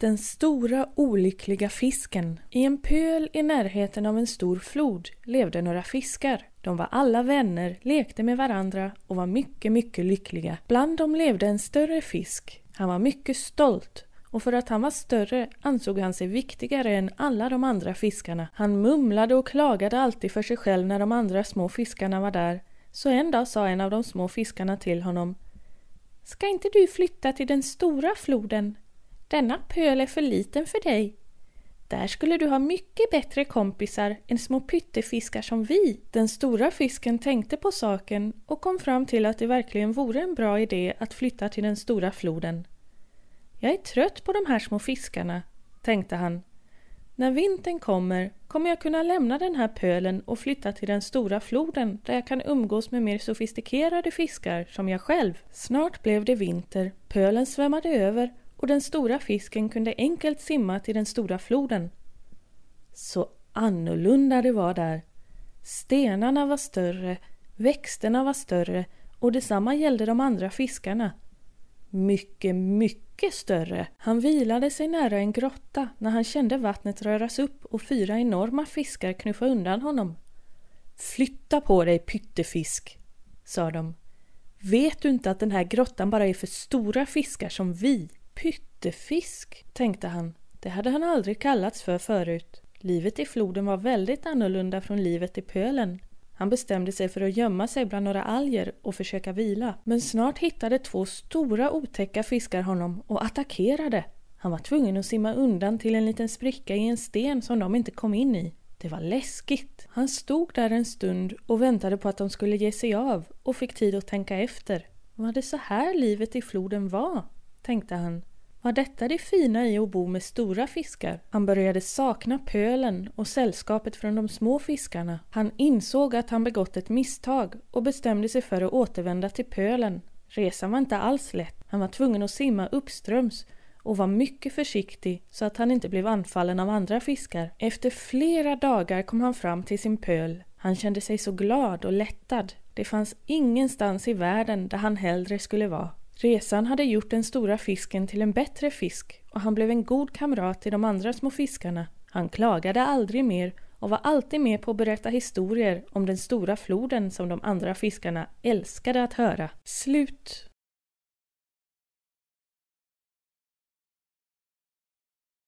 Den stora olyckliga fisken. I en pöl i närheten av en stor flod levde några fiskar. De var alla vänner, lekte med varandra och var mycket, mycket lyckliga. Bland dem levde en större fisk. Han var mycket stolt och för att han var större ansåg han sig viktigare än alla de andra fiskarna. Han mumlade och klagade alltid för sig själv när de andra små fiskarna var där. Så en dag sa en av de små fiskarna till honom Ska inte du flytta till den stora floden? Denna pöl är för liten för dig. Där skulle du ha mycket bättre kompisar än små pyttefiskar som vi. Den stora fisken tänkte på saken och kom fram till att det verkligen vore en bra idé att flytta till den stora floden. Jag är trött på de här små fiskarna, tänkte han. När vintern kommer kommer jag kunna lämna den här pölen och flytta till den stora floden där jag kan umgås med mer sofistikerade fiskar som jag själv. Snart blev det vinter, pölen svämmade över och den stora fisken kunde enkelt simma till den stora floden. Så annorlunda det var där. Stenarna var större, växterna var större och detsamma gällde de andra fiskarna. Mycket, mycket större. Han vilade sig nära en grotta när han kände vattnet röras upp och fyra enorma fiskar knuffa undan honom. Flytta på dig pyttefisk, sa de. Vet du inte att den här grottan bara är för stora fiskar som vi? Pyttefisk, tänkte han. Det hade han aldrig kallats för förut. Livet i floden var väldigt annorlunda från livet i pölen. Han bestämde sig för att gömma sig bland några alger och försöka vila. Men snart hittade två stora otäcka fiskar honom och attackerade. Han var tvungen att simma undan till en liten spricka i en sten som de inte kom in i. Det var läskigt. Han stod där en stund och väntade på att de skulle ge sig av och fick tid att tänka efter. Var det så här livet i floden var? tänkte han. Var detta det fina i att bo med stora fiskar? Han började sakna pölen och sällskapet från de små fiskarna. Han insåg att han begått ett misstag och bestämde sig för att återvända till pölen. Resan var inte alls lätt. Han var tvungen att simma uppströms och var mycket försiktig så att han inte blev anfallen av andra fiskar. Efter flera dagar kom han fram till sin pöl. Han kände sig så glad och lättad. Det fanns ingenstans i världen där han hellre skulle vara. Resan hade gjort den stora fisken till en bättre fisk och han blev en god kamrat till de andra små fiskarna. Han klagade aldrig mer och var alltid med på att berätta historier om den stora floden som de andra fiskarna älskade att höra. Slut